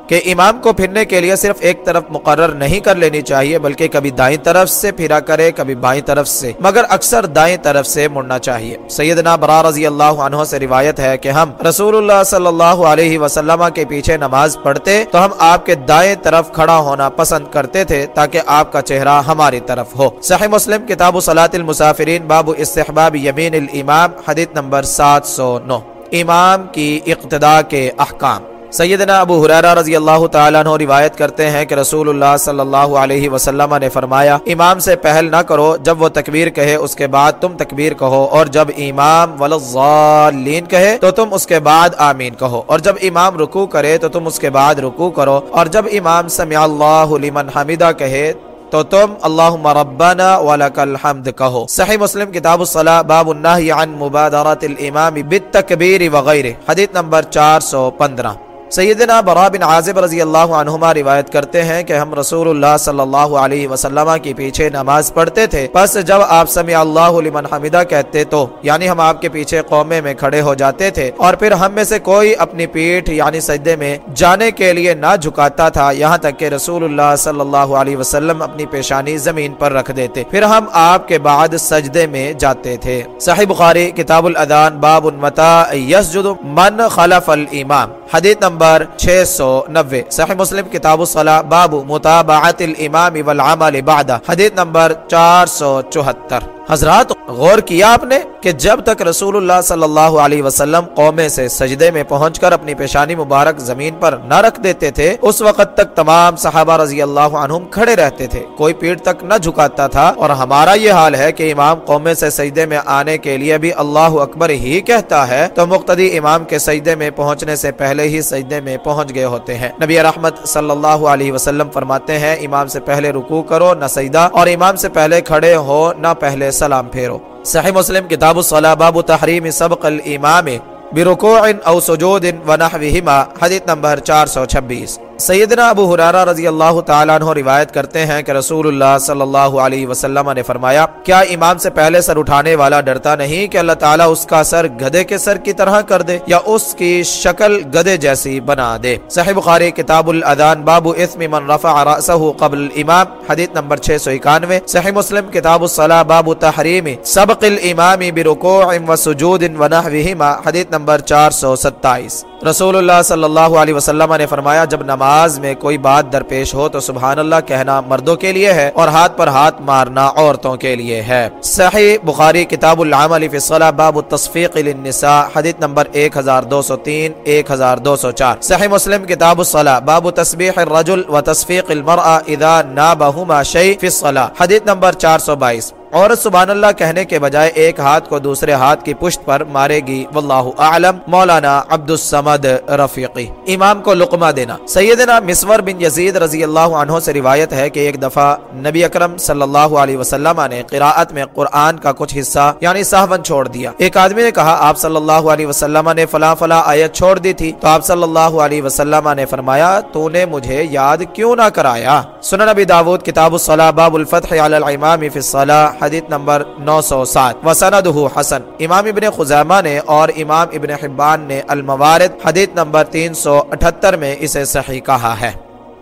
کہ امام کو پھرنے کے لیے صرف ایک طرف مقرر نہیں کر لینی چاہیے، بلکہ کبھی دائیں طرف سے پھرا کرے، کبھی بائیں طرف سے۔ مگر اکثر دائیں طرف سے مڑنا چاہیے۔ سیدنا برا رضی اللہ عنہ سے روایت ہے کہ ہم رسول اللہ صلی اللہ علیہ وسلم کے پیچھے نماز پڑھتے تو ہم آپ کے دائیں طرف کھڑا ہونا پسند کرتے تھے تاکہ آپ کا چہرہ ہماری طرف ہو۔ صحیح مسلم کتاب صلاة المسافرین، باب استحباب یمین الامام، حدیث نمبر 709 امام کی اقتداء کے احکام۔ سیدنا ابو حریرہ رضی اللہ تعالیٰ عنہ روایت کرتے ہیں کہ رسول اللہ صلی اللہ علیہ وسلم نے فرمایا، امام سے پہل نہ کرو، جب وہ تکبیر کہے اس کے بعد تم تکبیر کہو، اور جب امام ولضالین کہے تو تم اس کے بعد آمین کہو، اور جب امام رکو کرے تو تم اس کے بعد رکو کرو، اور جب امام سمع اللہ لمن حمدہ کہے تو تم اللہم ربنا ولک الحمد کہو۔ صحیح مسلم کتاب الصلاة، باب النہی عن مبادرات الامام بالتکبیر وغیرہ، حدیث نمبر 415 سیدنا برا بن عازب رضی اللہ عنہما روایت کرتے ہیں کہ ہم رسول اللہ صلی اللہ علیہ وسلم کی پیچھے نماز پڑھتے تھے۔ پس جب آپ سمع اللہ لمن حمدہ کہتے تو یعنی ہم آپ کے پیچھے قومے میں کھڑے ہو جاتے تھے اور پھر ہم میں سے کوئی اپنی پیٹھ یعنی سجدے میں جانے کے لیے نہ جھکاتا تھا، یہاں تک کہ رسول اللہ صلی اللہ علیہ وسلم اپنی پیشانی زمین پر رکھ دیتے۔ پھر ہم آپ کے بعد سجدے میں جاتے تھے۔ صحیح بخاری، کتاب الادان، باب متا یسجد من خلف الامام حدیث نمبر نمبر 690 صحیح مسلم کتاب الصلاة باب متابعت الامام والعمل بعد حدیث نمبر 474 حضرات، غور کیا آپ نے کہ جب تک رسول اللہ صلی اللہ علیہ وسلم قومے سے سجدے میں پہنچ کر اپنی پیشانی مبارک زمین پر نہ رکھ دیتے تھے، اس وقت تک تمام صحابہ رضی اللہ عنہم کھڑے رہتے تھے۔ کوئی پیڑ تک نہ جھکاتا تھا، اور ہمارا یہ حال ہے کہ امام قومے سے سجدے میں آنے کے لیے بھی اللہ اکبر ہی کہتا ہے۔ تو مقتدی امام کے سجدے میں پہنچنے سے پہلے ہی سجدے میں پہنچ گئے ہوتے ہیں۔ نبی رحمت صلی اللہ علیہ وسلم فرماتے ہیں، امام سے پہلے رکوع کرو، نہ سجدہ، اور امام سے پہلے کھڑے ہو، نہ پہلے سلام پھیرو۔ صحیح مسلم کتاب الصلاة، باب تحریم سبق الامام برکوع او سجود و نحوہما حدیث نمبر 426 سیدنا ابو حرارہ رضی اللہ تعالیٰ عنہ روایت کرتے ہیں کہ رسول اللہ صلی اللہ علیہ وسلم نے فرمایا، کیا امام سے پہلے سر اٹھانے والا ڈرتا نہیں کہ اللہ تعالیٰ اس کا سر گدے کے سر کی طرح کر دے یا اس کی شکل گدے جیسی بنا دے؟ صحیح بخاری کتاب الادان باب اسم من رفع رأسه قبل الامام، حدیث نمبر 691 صحیح مسلم کتاب الصلاة باب تحریم سبق الامام برکوع و سجود و نحوہما حدیث نمبر 427 رسول اللہ صلی اللہ علیہ وسلم نے فرمایا، جب نماز میں کوئی بات درپیش ہو تو سبحان اللہ کہنا مردوں کے لیے ہے اور ہاتھ پر ہاتھ مارنا عورتوں کے لیے ہے۔ صحیح بخاری کتاب العمل فی الصلاة باب التصفیق للنساء، حدیث نمبر 1203 1204 صحیح مسلم کتاب الصلاة باب تسبیح الرجل و تصفیق المرأة اذا نابہما شیء فی الصلاة حدیث نمبر 422 عورت سبحان اللہ کہنے کے بجائے ایک ہاتھ کو دوسرے ہاتھ کی پشت پر مارے گی، واللہ اعلم، مولانا عبد السمد رفیقی۔ امام کو لقمہ دینا۔ سیدنا مسور بن یزید رضی اللہ عنہ سے روایت ہے کہ ایک دفعہ نبی اکرم صلی اللہ علیہ وسلم نے قراءت میں قرآن کا کچھ حصہ یعنی سہون چھوڑ دیا۔ ایک آدمی نے کہا، آپ صلی اللہ علیہ وسلم نے فلاں فلاں آیت چھوڑ دی تھی۔ تو آپ صلی اللہ علیہ وسلم نے فرمایا، تو نے مجھے یاد کیوں نہ کرایا؟ سنن نبی داود، کتاب الصلاة باب الفتح علی الامام فی الصلاة حدیث نمبر 907 وسندہ حسن۔ امام ابن خزامہ نے اور امام ابن حبان نے الموارد حدیث نمبر 378 میں اسے صحیح کہا ہے۔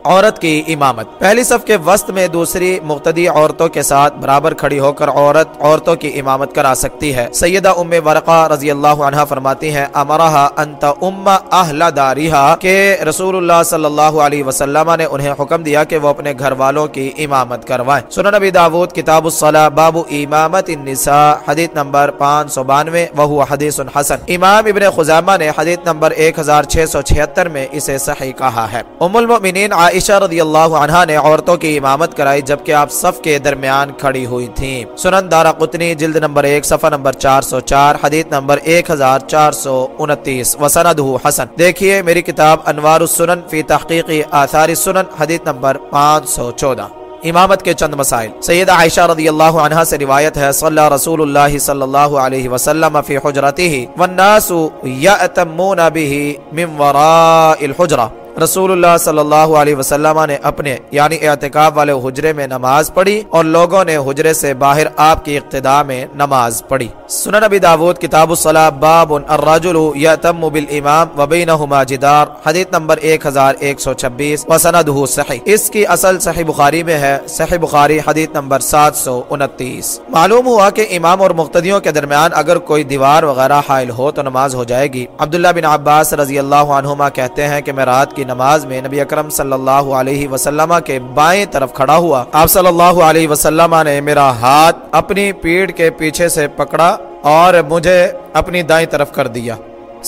عورت کی امامت۔ پہلی صف کے وسط میں دوسری مقتدی عورتوں کے ساتھ برابر کھڑی ہو کر عورت عورتوں کی امامت کرا سکتی ہے۔ سیدہ ام ورقہ رضی اللہ عنہ فرماتی ہیں، امرہا انت ام اہل داریہا، کہ رسول اللہ صلی اللہ علیہ وسلم نے انہیں حکم دیا کہ وہ اپنے گھر والوں کی امامت کروائیں۔ سنن نبی داود، کتاب الصلاة باب امامت النساء، حدیث نمبر 592 وہو حدیث حسن۔ امام ابن خزامہ نے حدیث نمبر 1676 میں اسے صحیح کہا ہے۔ ام المؤمنین عائشہ رضی اللہ عنہ نے عورتوں کی امامت کرائی جبکہ آپ صف کے درمیان کھڑی ہوئی تھیں۔ سنن دارا قطنی جلد نمبر ایک، صفحہ نمبر چار سو چار، حدیث نمبر ایک ہزار چار سو انتیس وسندہ حسن۔ دیکھیے میری کتاب انوار السنن فی تحقیقی آثار السنن، حدیث نمبر پانچ سو چودہ۔ امامت کے چند مسائل۔ سید عائشہ رضی اللہ عنہ سے روایت ہے، صلی رسول اللہ صلی اللہ علیہ وسلم فی حجرته والناس یأتمون به من وراء الحجرہ۔ رسول اللہ صلی اللہ علیہ وسلم نے اپنے یعنی اعتکاف والے حجرے میں نماز پڑھی اور لوگوں نے حجرے سے باہر آپ کی اقتداء میں نماز پڑھی۔ سنن نبی داود، کتاب الصلاة باب الرجل یتم بالامام وبینہما جدار، حدیث نمبر 1126 وسندہ صحیح۔ اس کی اصل صحیح بخاری میں ہے، صحیح بخاری حدیث نمبر 729 معلوم ہوا کہ امام اور مقتدیوں کے درمیان اگر کوئی دیوار وغیرہ حائل ہو تو نماز ہو جائے گی۔ عبداللہ بن عباس رضی اللہ عنہما کہتے ہیں کہ میں رات کی کی نماز میں نبی اکرم صلی اللہ علیہ وسلم کے بائیں طرف کھڑا ہوا۔ آپ صلی اللہ علیہ وسلم نے میرا ہاتھ اپنی پیٹ کے پیچھے سے پکڑا اور مجھے اپنی دائیں طرف کر دیا۔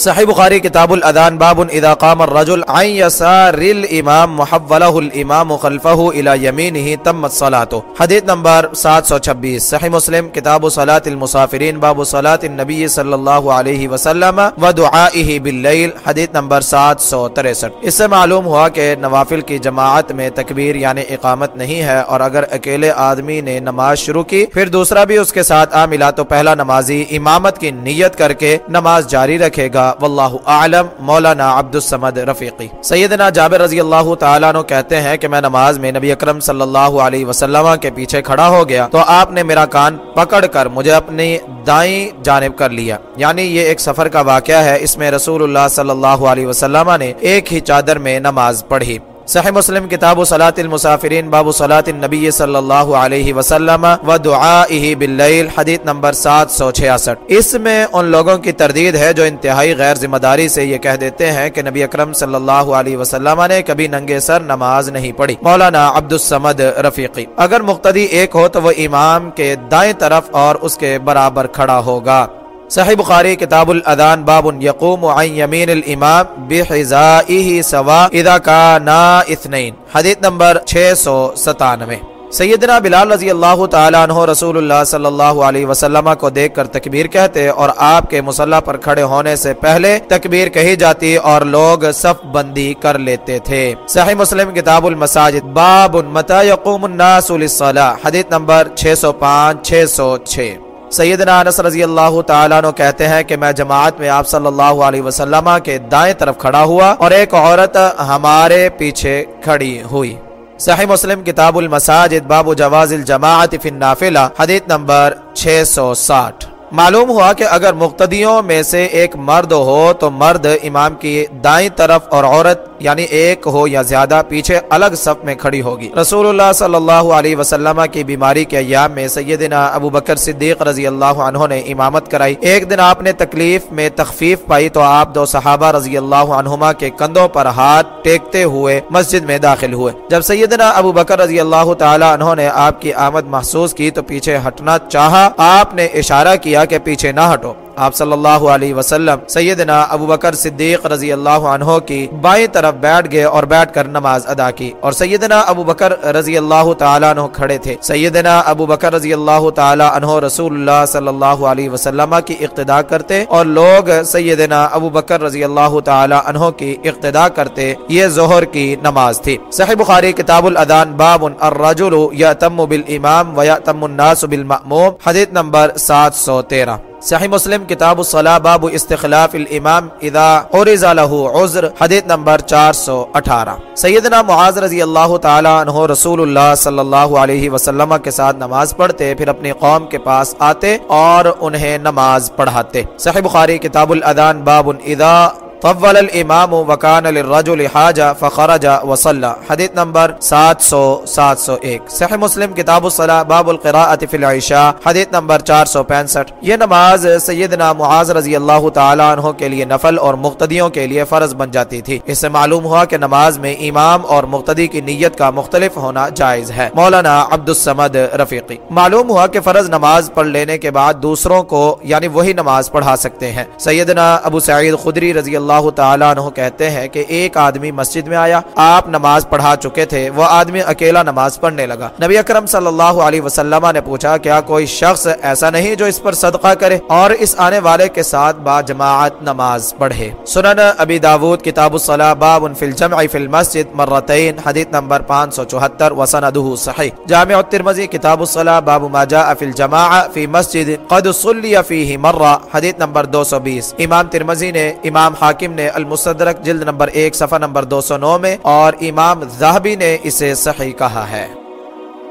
صحیح بخاری کتاب الادان باب اذا قام الرجل عن يسار الامام محوله الامام خلفه الى يمينه تمت صلاته. حدیث نمبر 726 صحیح مسلم، کتاب صلاة المسافرین، باب صلاة النبی صلی اللہ علیہ وسلم و دعائه باللیل، حدیث نمبر 763 اس سے معلوم ہوا کہ نوافل کی جماعت میں تکبیر یعنی اقامت نہیں ہے اور اگر اکیلے آدمی نے نماز شروع کی، پھر دوسرا بھی اس کے ساتھ آ ملا تو پہلا نمازی امامت کی نیت کر کے نماز جاری رکھے گا۔ واللہ اعلم، مولانا عبد السمد رفیقی۔ سیدنا جابر رضی اللہ تعالیٰ عنہ کہتے ہیں کہ میں نماز میں نبی اکرم صلی اللہ علیہ وسلم کے پیچھے کھڑا ہو گیا تو آپ نے میرا کان پکڑ کر مجھے اپنی دائیں جانب کر لیا۔ یعنی یہ ایک سفر کا واقعہ ہے۔ اس میں رسول اللہ صلی اللہ علیہ وسلم نے ایک ہی چادر میں نماز پڑھی۔ صحیح مسلم کتاب و صلاۃ المسافرین، باب صلاۃ النبی صلی اللہ علیہ وسلم و دعائه باللیل، حدیث نمبر 766 اس میں ان لوگوں کی تردید ہے جو انتہائی غیر ذمہ داری سے یہ کہہ دیتے ہیں کہ نبی اکرم صلی اللہ علیہ وسلم نے کبھی ننگے سر نماز نہیں پڑھی۔ مولانا عبد السمد رفیقی، اگر مقتدی ایک ہو تو وہ امام کے دائیں طرف اور اس کے برابر کھڑا ہوگا۔ صحیح بخاری کتاب الادان باب یقوم عن یمین الامام بحزائه سوا اذا کانا اثنین، حدیث نمبر 697 سیدنا بلال رضی اللہ تعالیٰ عنہ رسول اللہ صلی اللہ علیہ وسلم کو دیکھ کر تکبیر کہتے اور آپ کے مسلح پر کھڑے ہونے سے پہلے تکبیر کہی جاتی اور لوگ صف بندی کر لیتے تھے۔ صحیح مسلم کتاب المساجد باب متا یقوم الناس للصلاة، حدیث نمبر 605 606 سیدنا انس رضی اللہ تعالیٰ عنہ کہتے ہیں کہ میں جماعت میں آپ صلی اللہ علیہ وسلم کے دائیں طرف کھڑا ہوا اور ایک عورت ہمارے پیچھے کھڑی ہوئی۔ صحیح مسلم کتاب المساجد باب جواز الجماعت فی النافلہ، حدیث نمبر 660 معلوم ہوا کہ اگر مقتدیوں میں سے ایک مرد ہو تو مرد امام کی دائیں طرف اور عورت یعنی ایک ہو یا زیادہ پیچھے الگ صف میں کھڑی ہوگی۔ رسول اللہ صلی اللہ علیہ وسلم کی بیماری کے ایام میں سیدنا ابو بکر صدیق رضی اللہ عنہ نے امامت کرائی۔ ایک دن آپ نے تکلیف میں تخفیف پائی تو آپ دو صحابہ رضی اللہ عنہما کے کندھوں پر ہاتھ ٹیکتے ہوئے مسجد میں داخل ہوئے۔ جب سیدنا ابو بکر رضی اللہ تعالی عنہ نے آپ کی آمد محسوس کی تو پیچھے ہٹنا چاہا، آپ نے اشارہ کیا کے پیچھے نہ ہٹو۔ آپ صلی اللہ علیہ وسلم سیدنا ابو بکر صدیق رضی اللہ عنہ کی بائیں طرف بیٹھ گئے اور بیٹھ کر نماز ادا کی اور سیدنا ابو بکر رضی اللہ تعالیٰ عنہ کھڑے تھے۔ سیدنا ابو بکر رضی اللہ تعالیٰ عنہ رسول اللہ صلی اللہ علیہ وسلم کی اقتدا کرتے اور لوگ سیدنا ابو بکر رضی اللہ تعالیٰ عنہ کی اقتدا کرتے، یہ ظہر کی نماز تھی۔ صحیح بخاری کتاب الادان باب الرجل یأتم بالامام ویأتم الناس بالمأموم، حدیث نمبر سات سو تیرہ۔ صحیح مسلم کتاب الصلاح باب استخلاف الامام اذا عرض له عذر، حدیث نمبر 418 سیدنا معاذ رضی اللہ تعالی عنہ رسول اللہ صلی اللہ علیہ وسلم کے ساتھ نماز پڑھتے، پھر اپنی قوم کے پاس آتے اور انہیں نماز پڑھاتے۔ صحیح بخاری کتاب الادان باب اذا طول الامام وکان للرجل حاجہ فخرج وصلى. حدیث نمبر 700 701 صحیح مسلم، کتاب الصلاح باب القراءة فی العشاء. حدیث نمبر 465 یہ نماز سیدنا معاذ رضی اللہ تعالی عنہ کے لیے نفل اور مقتدیوں کے لیے فرض بن جاتی تھی۔ اس سے معلوم ہوا کہ نماز میں امام اور مقتدی کی نیت کا مختلف ہونا جائز ہے۔ مولانا عبد السمد رفیقی۔ معلوم ہوا کہ فرض نماز پڑھ لینے کے بعد دوسروں کو یعنی وہی نماز پڑھا سکتے ہیں۔ سیدنا ابو سعید خدری رضی اللہ اللہ تعالیٰ عنہ کہتے ہیں کہ ایک آدمی مسجد میں آیا، آپ نماز پڑھا چکے تھے، وہ آدمی اکیلا نماز پڑھنے لگا۔ نبی اکرم صلی اللہ علیہ وسلم نے پوچھا، کیا کوئی شخص ایسا نہیں جو اس پر صدقہ کرے اور اس آنے والے کے ساتھ با جماعت نماز پڑھے؟ سنن ابی داود، کتاب الصلاح، باب فی الجمع فی المسجد، مرتین، حدیث نمبر 574 وسندہ صحیح۔ جامع الترمذی، کتاب الصلاح، باب ما جاء فی الجماع فی مسجد قد صلی فیہ مرہ، حدیث نمبر 220 امام ترمذی نے امام حاکم حاکم نے المصدرک جلد نمبر ایک، صفحہ نمبر دو سو نو میں، اور امام زہبی نے اسے صحیح کہا ہے۔